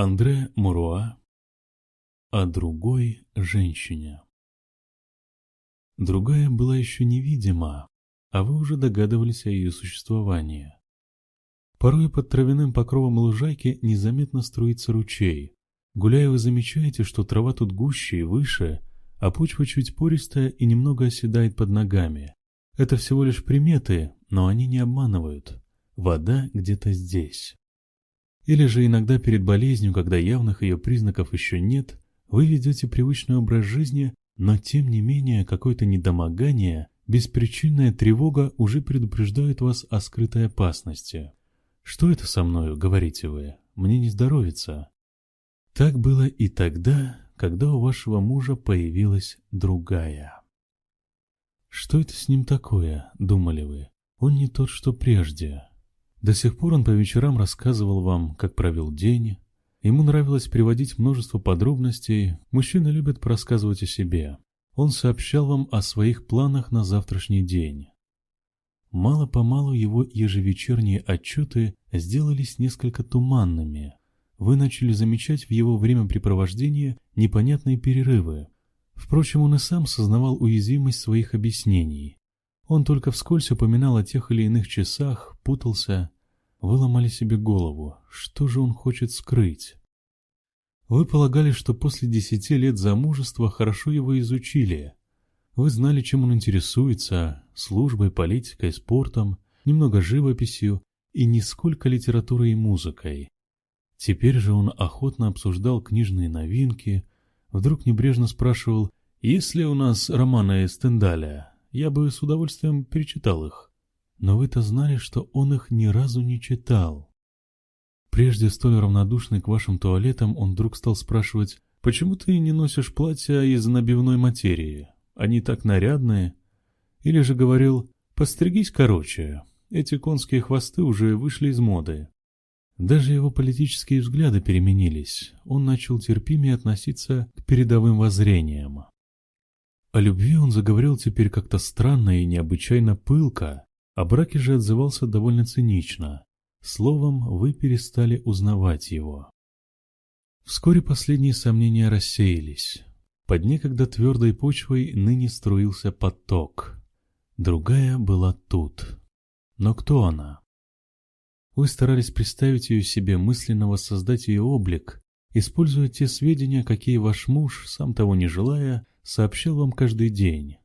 Андре Муруа о другой женщине. Другая была еще невидима, а вы уже догадывались о ее существовании. Порой под травяным покровом лужайки незаметно струится ручей. Гуляя, вы замечаете, что трава тут гуще и выше, а почва чуть пористая и немного оседает под ногами. Это всего лишь приметы, но они не обманывают. Вода где-то здесь. Или же иногда перед болезнью, когда явных ее признаков еще нет, вы ведете привычный образ жизни, но тем не менее какое-то недомогание, беспричинная тревога уже предупреждает вас о скрытой опасности. «Что это со мною?» — говорите вы. «Мне не здоровится». Так было и тогда, когда у вашего мужа появилась другая. «Что это с ним такое?» — думали вы. «Он не тот, что прежде». До сих пор он по вечерам рассказывал вам, как провел день. Ему нравилось приводить множество подробностей. Мужчины любят порассказывать о себе. Он сообщал вам о своих планах на завтрашний день. Мало-помалу его ежевечерние отчеты сделались несколько туманными. Вы начали замечать в его времяпрепровождении непонятные перерывы. Впрочем, он и сам сознавал уязвимость своих объяснений. Он только вскользь упоминал о тех или иных часах, путался. Вы ломали себе голову. Что же он хочет скрыть? Вы полагали, что после десяти лет замужества хорошо его изучили. Вы знали, чем он интересуется, службой, политикой, спортом, немного живописью и нисколько литературой и музыкой. Теперь же он охотно обсуждал книжные новинки, вдруг небрежно спрашивал, есть ли у нас романы Стендаля, я бы с удовольствием перечитал их. Но вы-то знали, что он их ни разу не читал. Прежде столь равнодушный к вашим туалетам, он вдруг стал спрашивать, «Почему ты не носишь платья из набивной материи? Они так нарядные». Или же говорил, «Постригись короче, эти конские хвосты уже вышли из моды». Даже его политические взгляды переменились, он начал терпимее относиться к передовым воззрениям. О любви он заговорил теперь как-то странно и необычайно пылко, о браке же отзывался довольно цинично. Словом, вы перестали узнавать его. Вскоре последние сомнения рассеялись. Под некогда твердой почвой ныне струился поток. Другая была тут. Но кто она? Вы старались представить ее себе, мысленно воссоздать ее облик, используя те сведения, какие ваш муж, сам того не желая, сообщал вам каждый день.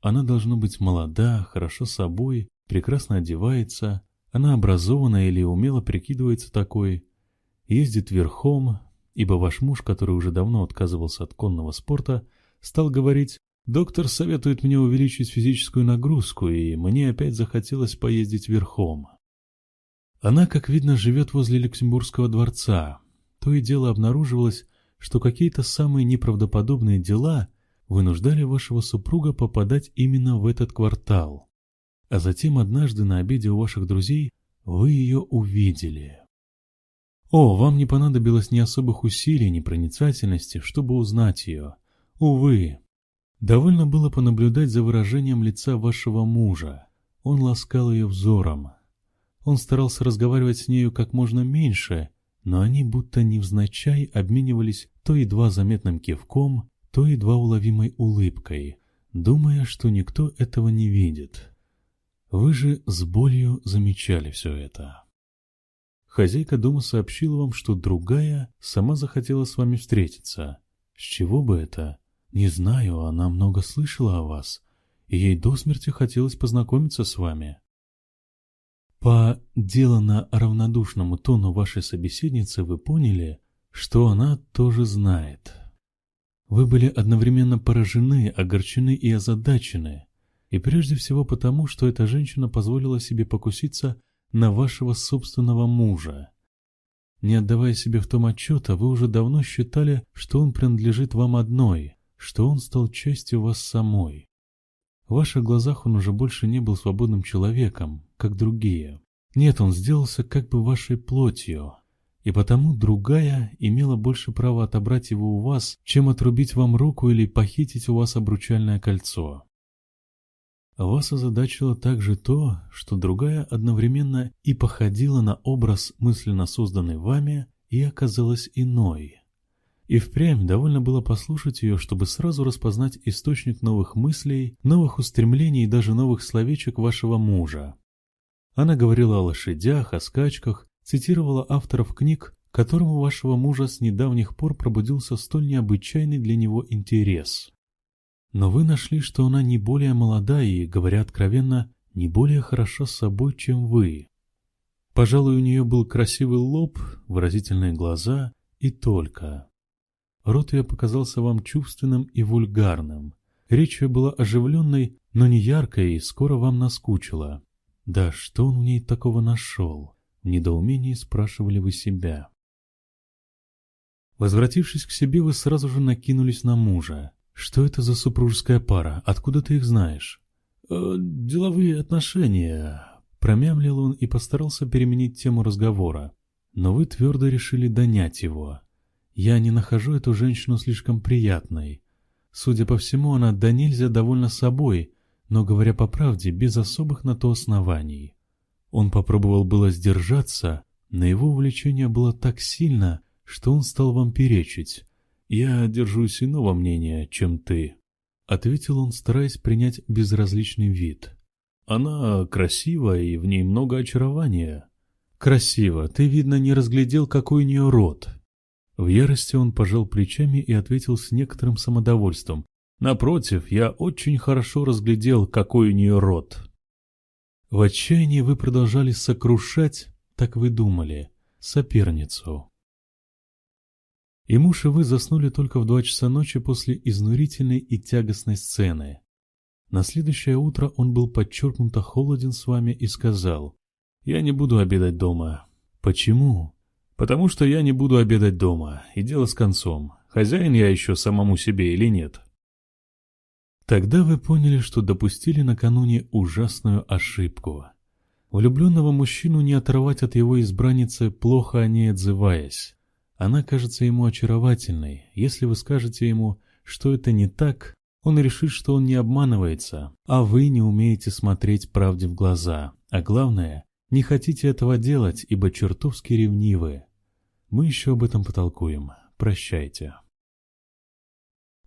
Она должна быть молода, хорошо собой, прекрасно одевается, она образована или умело прикидывается такой, ездит верхом, ибо ваш муж, который уже давно отказывался от конного спорта, стал говорить «Доктор советует мне увеличить физическую нагрузку, и мне опять захотелось поездить верхом». Она, как видно, живет возле Люксембургского дворца. То и дело обнаруживалось, что какие-то самые неправдоподобные дела – вынуждали вашего супруга попадать именно в этот квартал. А затем однажды на обеде у ваших друзей вы ее увидели. О, вам не понадобилось ни особых усилий, ни проницательности, чтобы узнать ее. Увы. Довольно было понаблюдать за выражением лица вашего мужа. Он ласкал ее взором. Он старался разговаривать с нею как можно меньше, но они будто невзначай обменивались то едва заметным кивком, то едва уловимой улыбкой, думая, что никто этого не видит. Вы же с болью замечали все это. Хозяйка дома сообщила вам, что другая сама захотела с вами встретиться. С чего бы это? Не знаю, она много слышала о вас, и ей до смерти хотелось познакомиться с вами. По делано равнодушному тону вашей собеседницы вы поняли, что она тоже знает. Вы были одновременно поражены, огорчены и озадачены. И прежде всего потому, что эта женщина позволила себе покуситься на вашего собственного мужа. Не отдавая себе в том отчета, вы уже давно считали, что он принадлежит вам одной, что он стал частью вас самой. В ваших глазах он уже больше не был свободным человеком, как другие. Нет, он сделался как бы вашей плотью, и потому другая имела больше права отобрать его у вас, чем отрубить вам руку или похитить у вас обручальное кольцо. Вас озадачило также то, что другая одновременно и походила на образ, мысленно созданный вами, и оказалась иной. И впрямь довольно было послушать ее, чтобы сразу распознать источник новых мыслей, новых устремлений и даже новых словечек вашего мужа. Она говорила о лошадях, о скачках, цитировала авторов книг, которому вашего мужа с недавних пор пробудился столь необычайный для него интерес. Но вы нашли, что она не более молода и, говоря откровенно, не более хороша собой, чем вы. Пожалуй, у нее был красивый лоб, выразительные глаза и только. Рот ее показался вам чувственным и вульгарным. Речь ее была оживленной, но не яркой и скоро вам наскучила. Да что он в ней такого нашел? Недоумении спрашивали вы себя. Возвратившись к себе, вы сразу же накинулись на мужа. Что это за супружеская пара? Откуда ты их знаешь? «Э, деловые отношения. Промямлил он и постарался переменить тему разговора. Но вы твердо решили донять его. Я не нахожу эту женщину слишком приятной. Судя по всему, она до нельзя довольна собой, но, говоря по правде, без особых на то оснований. Он попробовал было сдержаться, но его увлечение было так сильно, что он стал вам перечить. «Я держусь иного мнения, чем ты», — ответил он, стараясь принять безразличный вид. «Она красива, и в ней много очарования». «Красиво. Ты, видно, не разглядел, какой у нее рот». В ярости он пожал плечами и ответил с некоторым самодовольством. «Напротив, я очень хорошо разглядел, какой у нее рот». В отчаянии вы продолжали сокрушать, так вы думали, соперницу. И муж и вы заснули только в два часа ночи после изнурительной и тягостной сцены. На следующее утро он был подчеркнуто холоден с вами и сказал, «Я не буду обедать дома». «Почему?» «Потому что я не буду обедать дома, и дело с концом. Хозяин я еще самому себе или нет?» Тогда вы поняли, что допустили накануне ужасную ошибку. Влюбленного мужчину не оторвать от его избранницы, плохо о ней отзываясь. Она кажется ему очаровательной. Если вы скажете ему, что это не так, он решит, что он не обманывается, а вы не умеете смотреть правде в глаза. А главное, не хотите этого делать, ибо чертовски ревнивы. Мы еще об этом потолкуем. Прощайте.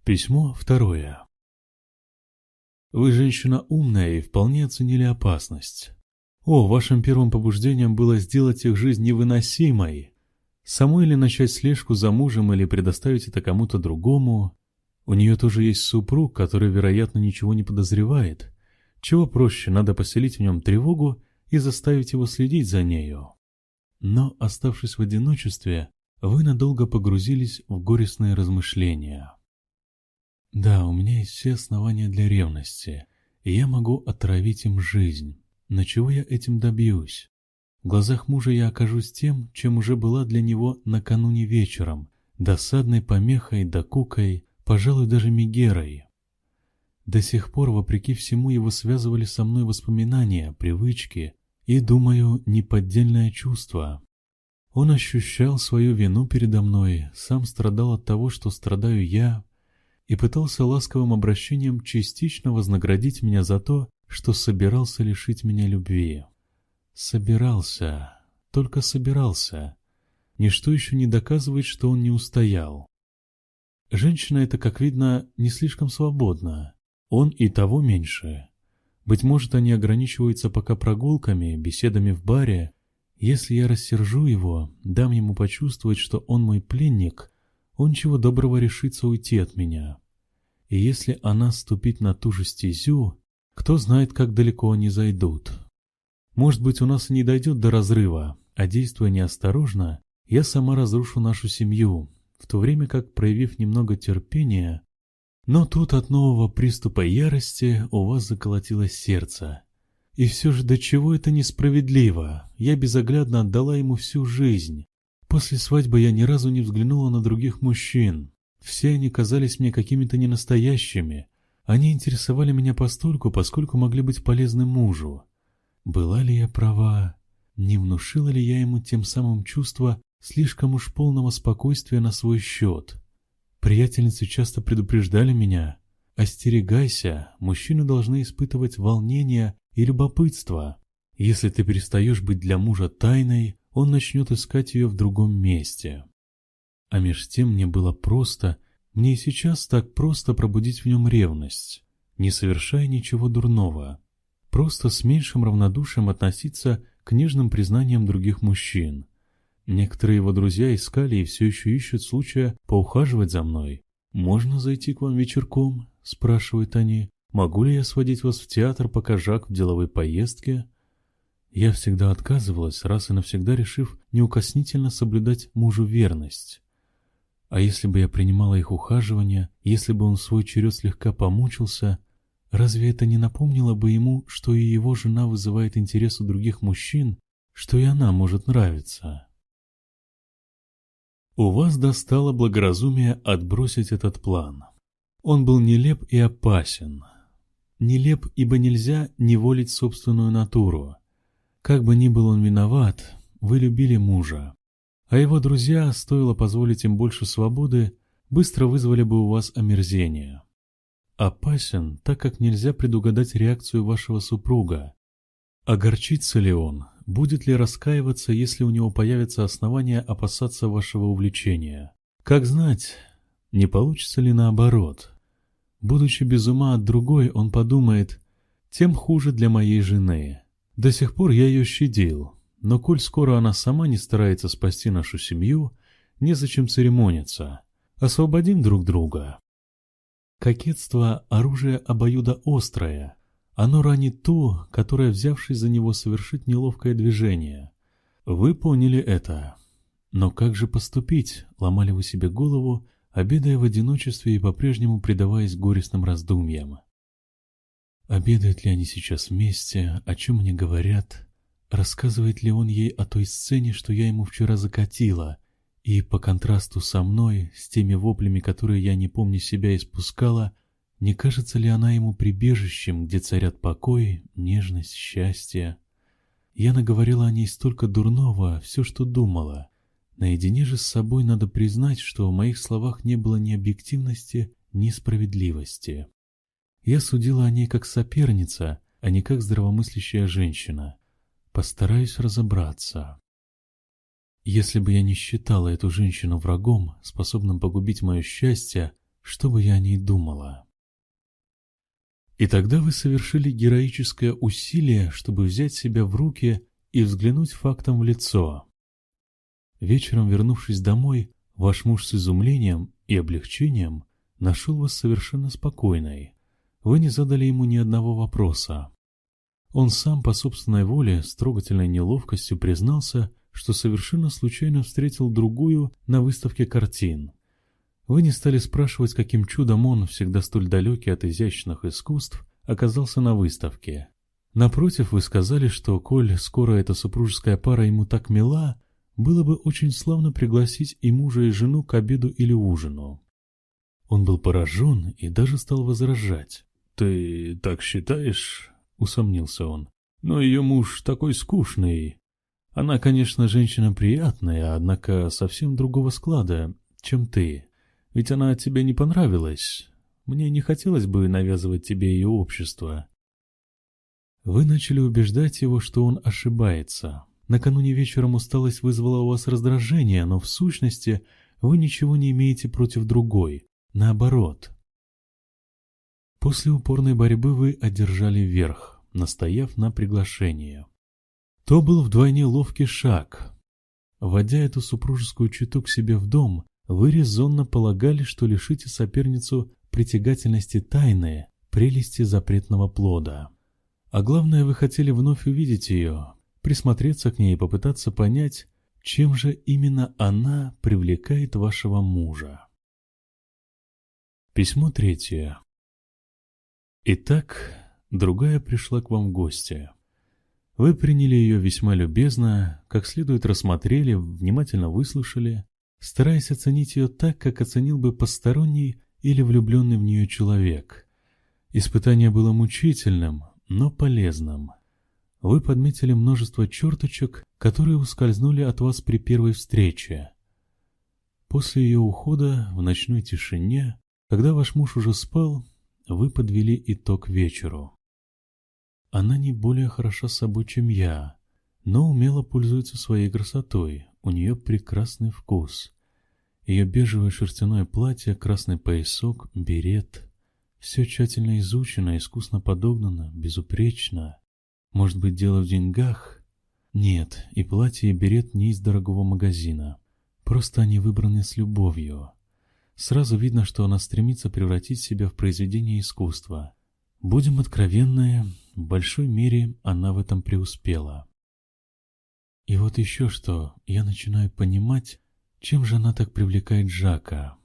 Письмо второе. Вы женщина умная и вполне оценили опасность. О, вашим первым побуждением было сделать их жизнь невыносимой. Самой ли начать слежку за мужем или предоставить это кому-то другому? У нее тоже есть супруг, который, вероятно, ничего не подозревает. Чего проще, надо поселить в нем тревогу и заставить его следить за нею. Но, оставшись в одиночестве, вы надолго погрузились в горестные размышления. Да, у меня есть все основания для ревности, и я могу отравить им жизнь. Но чего я этим добьюсь? В глазах мужа я окажусь тем, чем уже была для него накануне вечером, досадной помехой, докукой, пожалуй, даже мигерой. До сих пор, вопреки всему, его связывали со мной воспоминания, привычки и, думаю, неподдельное чувство. Он ощущал свою вину передо мной, сам страдал от того, что страдаю я, и пытался ласковым обращением частично вознаградить меня за то, что собирался лишить меня любви. Собирался, только собирался. Ничто еще не доказывает, что он не устоял. Женщина эта, как видно, не слишком свободна. Он и того меньше. Быть может, они ограничиваются пока прогулками, беседами в баре. Если я рассержу его, дам ему почувствовать, что он мой пленник, он чего доброго решится уйти от меня. И если она ступит на ту же стезю, кто знает, как далеко они зайдут. Может быть, у нас и не дойдет до разрыва, а действуя неосторожно, я сама разрушу нашу семью, в то время как, проявив немного терпения, но тут от нового приступа ярости у вас заколотилось сердце. И все же до чего это несправедливо? Я безоглядно отдала ему всю жизнь. После свадьбы я ни разу не взглянула на других мужчин. Все они казались мне какими-то ненастоящими. Они интересовали меня постольку, поскольку могли быть полезны мужу. Была ли я права? Не внушила ли я ему тем самым чувство слишком уж полного спокойствия на свой счет? Приятельницы часто предупреждали меня. Остерегайся, мужчины должны испытывать волнение и любопытство. Если ты перестаешь быть для мужа тайной, он начнет искать ее в другом месте. А меж тем мне было просто, мне и сейчас так просто пробудить в нем ревность, не совершая ничего дурного, просто с меньшим равнодушием относиться к нежным признаниям других мужчин. Некоторые его друзья искали и все еще ищут случая поухаживать за мной. «Можно зайти к вам вечерком?» – спрашивают они. «Могу ли я сводить вас в театр, пока Жак в деловой поездке?» Я всегда отказывалась, раз и навсегда решив неукоснительно соблюдать мужу верность. А если бы я принимала их ухаживание, если бы он свой черед слегка помучился, разве это не напомнило бы ему, что и его жена вызывает интерес у других мужчин, что и она может нравиться? У вас достало благоразумие отбросить этот план. Он был нелеп и опасен. Нелеп, ибо нельзя неволить собственную натуру. Как бы ни был он виноват, вы любили мужа. А его друзья, стоило позволить им больше свободы, быстро вызвали бы у вас омерзение. Опасен, так как нельзя предугадать реакцию вашего супруга. Огорчится ли он, будет ли раскаиваться, если у него появятся основания опасаться вашего увлечения? Как знать, не получится ли наоборот? Будучи без ума от другой, он подумает, тем хуже для моей жены. До сих пор я ее щадил, но коль скоро она сама не старается спасти нашу семью, незачем церемониться. Освободим друг друга. Кокетство — оружие обоюдо острое. Оно ранит ту, которая, взявшись за него, совершит неловкое движение. Вы поняли это. Но как же поступить, ломали вы себе голову, обедая в одиночестве и по-прежнему предаваясь горестным раздумьям. Обедают ли они сейчас вместе, о чем мне говорят, рассказывает ли он ей о той сцене, что я ему вчера закатила, и по контрасту со мной, с теми воплями, которые я не помню себя испускала, не кажется ли она ему прибежищем, где царят покой, нежность, счастье? Я наговорила о ней столько дурного, все, что думала. Наедине же с собой надо признать, что в моих словах не было ни объективности, ни справедливости. Я судила о ней как соперница, а не как здравомыслящая женщина. Постараюсь разобраться. Если бы я не считала эту женщину врагом, способным погубить мое счастье, что бы я о ней думала? И тогда вы совершили героическое усилие, чтобы взять себя в руки и взглянуть фактом в лицо. Вечером, вернувшись домой, ваш муж с изумлением и облегчением нашел вас совершенно спокойной. Вы не задали ему ни одного вопроса. Он сам по собственной воле с трогательной неловкостью признался, что совершенно случайно встретил другую на выставке картин. Вы не стали спрашивать, каким чудом он, всегда столь далекий от изящных искусств, оказался на выставке. Напротив, вы сказали, что, коль скоро эта супружеская пара ему так мила, было бы очень славно пригласить и мужа, и жену к обеду или ужину. Он был поражен и даже стал возражать. «Ты так считаешь?» — усомнился он. «Но ее муж такой скучный. Она, конечно, женщина приятная, однако совсем другого склада, чем ты. Ведь она тебе не понравилась. Мне не хотелось бы навязывать тебе ее общество». Вы начали убеждать его, что он ошибается. Накануне вечером усталость вызвала у вас раздражение, но в сущности вы ничего не имеете против другой. Наоборот, После упорной борьбы вы одержали верх, настояв на приглашение. То был вдвойне ловкий шаг. Вводя эту супружескую читу к себе в дом, вы резонно полагали, что лишите соперницу притягательности тайны, прелести запретного плода. А главное, вы хотели вновь увидеть ее, присмотреться к ней и попытаться понять, чем же именно она привлекает вашего мужа. Письмо третье. Итак, другая пришла к вам в гости. Вы приняли ее весьма любезно, как следует рассмотрели, внимательно выслушали, стараясь оценить ее так, как оценил бы посторонний или влюбленный в нее человек. Испытание было мучительным, но полезным. Вы подметили множество черточек, которые ускользнули от вас при первой встрече. После ее ухода в ночной тишине, когда ваш муж уже спал, вы подвели итог вечеру. Она не более хороша собой, чем я, но умело пользуется своей красотой, у нее прекрасный вкус. Ее бежевое шерстяное платье, красный поясок, берет — все тщательно изучено, искусно подогнано, безупречно. Может быть, дело в деньгах? Нет, и платье, и берет не из дорогого магазина. Просто они выбраны с любовью. Сразу видно, что она стремится превратить себя в произведение искусства. Будем откровенны, в большой мере она в этом преуспела. И вот еще что, я начинаю понимать, чем же она так привлекает Жака.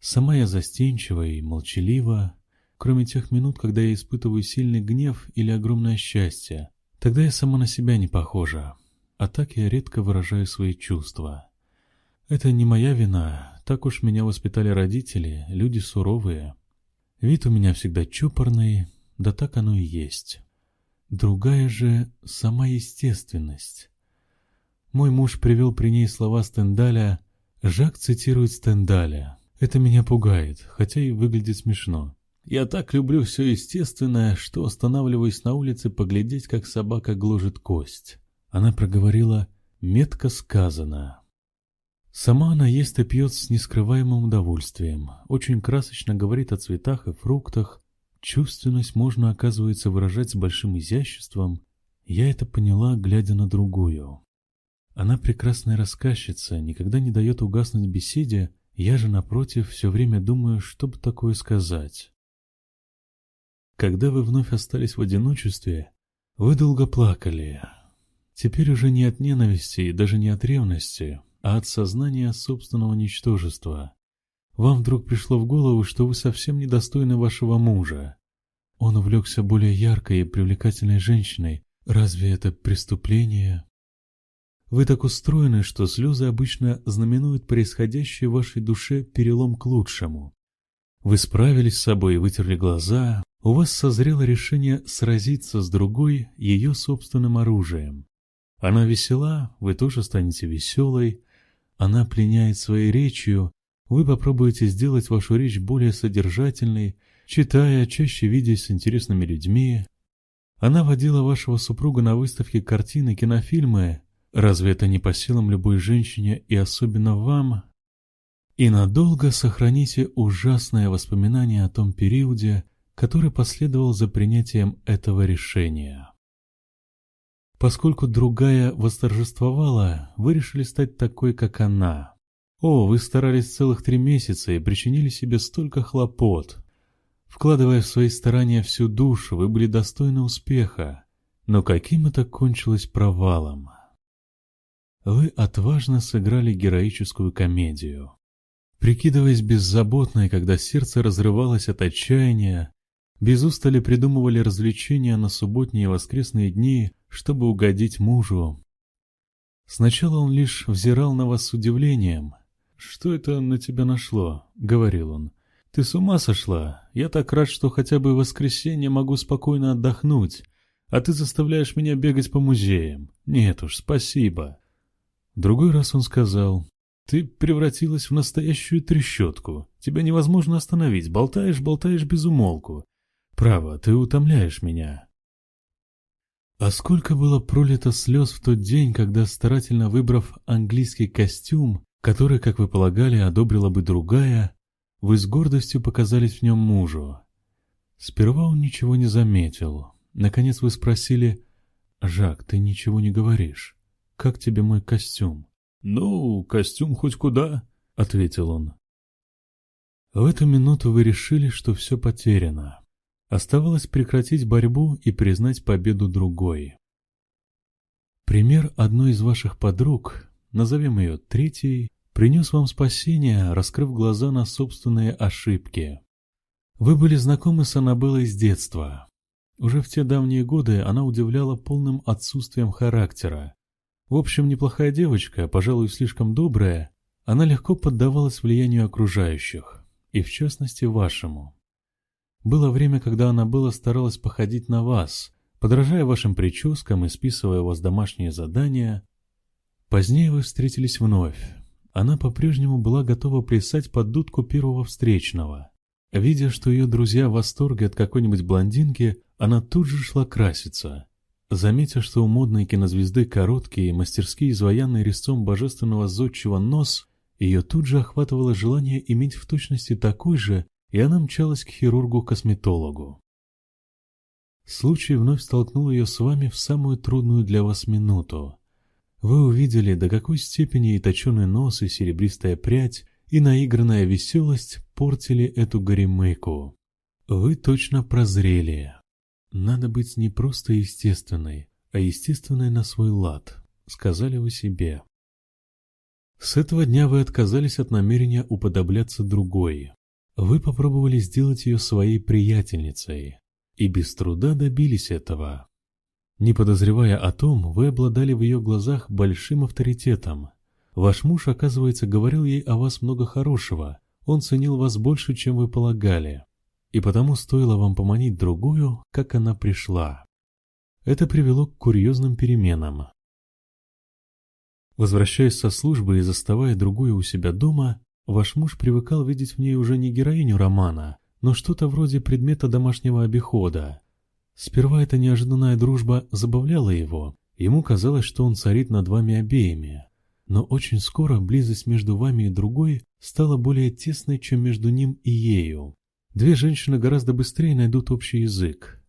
Сама я застенчива и молчалива, кроме тех минут, когда я испытываю сильный гнев или огромное счастье. Тогда я сама на себя не похожа, а так я редко выражаю свои чувства. Это не моя вина, так уж меня воспитали родители, люди суровые. Вид у меня всегда чопорный, да так оно и есть. Другая же — сама естественность. Мой муж привел при ней слова Стендаля. Жак цитирует Стендаля. Это меня пугает, хотя и выглядит смешно. Я так люблю все естественное, что останавливаюсь на улице поглядеть, как собака гложет кость. Она проговорила «метко сказано». Сама она ест и пьет с нескрываемым удовольствием, очень красочно говорит о цветах и фруктах. Чувственность можно, оказывается, выражать с большим изяществом. Я это поняла, глядя на другую. Она прекрасная рассказчица, никогда не дает угаснуть беседе, я же, напротив, все время думаю, что бы такое сказать. Когда вы вновь остались в одиночестве, вы долго плакали. Теперь уже не от ненависти и даже не от ревности, а от сознания собственного ничтожества. Вам вдруг пришло в голову, что вы совсем недостойны вашего мужа. Он увлекся более яркой и привлекательной женщиной. Разве это преступление? Вы так устроены, что слезы обычно знаменуют происходящее в вашей душе перелом к лучшему. Вы справились с собой и вытерли глаза, у вас созрело решение сразиться с другой ее собственным оружием. Она весела, вы тоже станете веселой, она пленяет своей речью, вы попробуете сделать вашу речь более содержательной, читая, чаще видясь с интересными людьми. Она водила вашего супруга на выставке картины, кинофильмы. Разве это не по силам любой женщине и особенно вам? И надолго сохраните ужасное воспоминание о том периоде, который последовал за принятием этого решения. Поскольку другая восторжествовала, вы решили стать такой, как она. О, вы старались целых три месяца и причинили себе столько хлопот. Вкладывая в свои старания всю душу, вы были достойны успеха. Но каким это кончилось провалом? Вы отважно сыграли героическую комедию. Прикидываясь беззаботной, когда сердце разрывалось от отчаяния, без устали придумывали развлечения на субботние и воскресные дни, чтобы угодить мужу. Сначала он лишь взирал на вас с удивлением. «Что это на тебя нашло?» — говорил он. «Ты с ума сошла? Я так рад, что хотя бы в воскресенье могу спокойно отдохнуть, а ты заставляешь меня бегать по музеям. Нет уж, спасибо». Другой раз он сказал, «Ты превратилась в настоящую трещотку. Тебя невозможно остановить, болтаешь, болтаешь без умолку. Право, ты утомляешь меня. А сколько было пролито слез в тот день, когда, старательно выбрав английский костюм, который, как вы полагали, одобрила бы другая, вы с гордостью показались в нем мужу. Сперва он ничего не заметил. Наконец вы спросили, «Жак, ты ничего не говоришь. Как тебе мой костюм?» «Ну, костюм хоть куда», — ответил он. В эту минуту вы решили, что все потеряно. Оставалось прекратить борьбу и признать победу другой. Пример одной из ваших подруг, назовем ее третьей, принес вам спасение, раскрыв глаза на собственные ошибки. Вы были знакомы с Аннабеллой с детства. Уже в те давние годы она удивляла полным отсутствием характера. В общем, неплохая девочка, пожалуй, слишком добрая, она легко поддавалась влиянию окружающих, и в частности вашему. Было время, когда Аннабелла старалась походить на вас, подражая вашим прическам и списывая у вас домашние задания. Позднее вы встретились вновь. Она по-прежнему была готова плясать под дудку первого встречного. Видя, что ее друзья в восторге от какой-нибудь блондинки, она тут же шла краситься. Заметя, что у модной кинозвезды короткий и мастерски изваянный резцом божественного зодчего нос, ее тут же охватывало желание иметь в точности такой же, и она мчалась к хирургу-косметологу. Случай вновь столкнул ее с вами в самую трудную для вас минуту. Вы увидели, до какой степени и точеный нос, и серебристая прядь, и наигранная веселость портили эту горемыку. Вы точно прозрели. Надо быть не просто естественной, а естественной на свой лад, сказали вы себе. С этого дня вы отказались от намерения уподобляться другой. Вы попробовали сделать ее своей приятельницей, и без труда добились этого. Не подозревая о том, вы обладали в ее глазах большим авторитетом. Ваш муж, оказывается, говорил ей о вас много хорошего, он ценил вас больше, чем вы полагали и потому стоило вам поманить другую, как она пришла. Это привело к курьезным переменам. Возвращаясь со службы и заставая другую у себя дома, ваш муж привыкал видеть в ней уже не героиню романа, но что-то вроде предмета домашнего обихода. Сперва эта неожиданная дружба забавляла его, ему казалось, что он царит над вами обеими. Но очень скоро близость между вами и другой стала более тесной, чем между ним и ею. Две женщины гораздо быстрее найдут общий язык.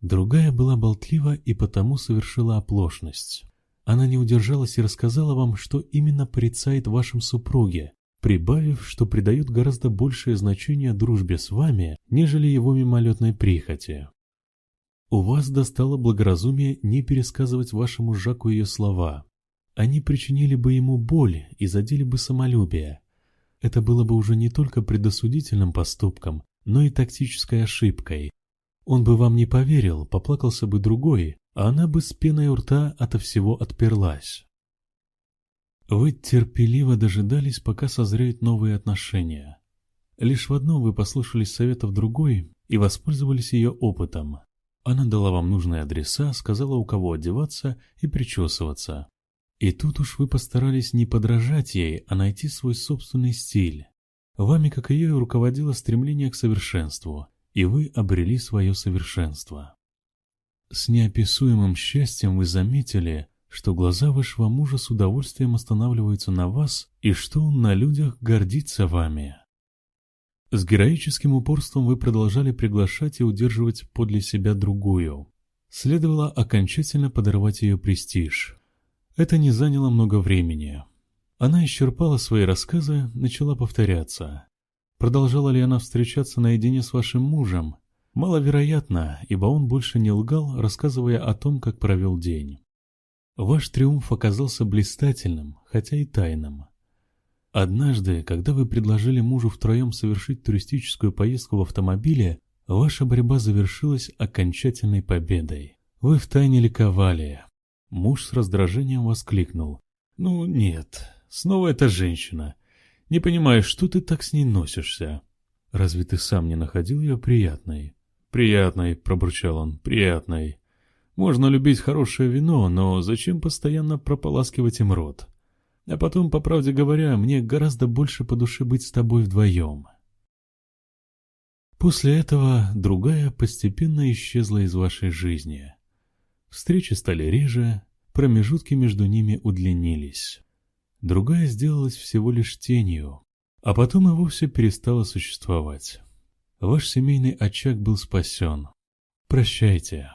Другая была болтлива и потому совершила оплошность. Она не удержалась и рассказала вам, что именно порицает вашем супруге, прибавив, что придает гораздо большее значение дружбе с вами, нежели его мимолетной прихоти. У вас достало благоразумие не пересказывать вашему Жаку ее слова. Они причинили бы ему боль и задели бы самолюбие, это было бы уже не только предосудительным поступком, но и тактической ошибкой. Он бы вам не поверил, поплакался бы другой, а она бы с пеной у рта ото всего отперлась. Вы терпеливо дожидались, пока созреют новые отношения. Лишь в одном вы послушались советов другой и воспользовались ее опытом. Она дала вам нужные адреса, сказала, у кого одеваться и причесываться. И тут уж вы постарались не подражать ей, а найти свой собственный стиль. Вами, как ее, руководило стремление к совершенству, и вы обрели свое совершенство. С неописуемым счастьем вы заметили, что глаза вашего мужа с удовольствием останавливаются на вас и что он на людях гордится вами. С героическим упорством вы продолжали приглашать и удерживать подле себя другую. Следовало окончательно подорвать ее престиж. Это не заняло много времени. Она исчерпала свои рассказы, начала повторяться. Продолжала ли она встречаться наедине с вашим мужем? Маловероятно, ибо он больше не лгал, рассказывая о том, как провел день. Ваш триумф оказался блистательным, хотя и тайным. Однажды, когда вы предложили мужу втроем совершить туристическую поездку в автомобиле, ваша борьба завершилась окончательной победой. Вы втайне ликовали, Муж с раздражением воскликнул. «Ну нет, снова эта женщина. Не понимаю, что ты так с ней носишься? Разве ты сам не находил ее приятной?» «Приятной», — пробурчал он, — «приятной. Можно любить хорошее вино, но зачем постоянно прополаскивать им рот? А потом, по правде говоря, мне гораздо больше по душе быть с тобой вдвоем». После этого другая постепенно исчезла из вашей жизни. Встречи стали реже, промежутки между ними удлинились. Другая сделалась всего лишь тенью, а потом и вовсе перестала существовать. Ваш семейный очаг был спасен. Прощайте.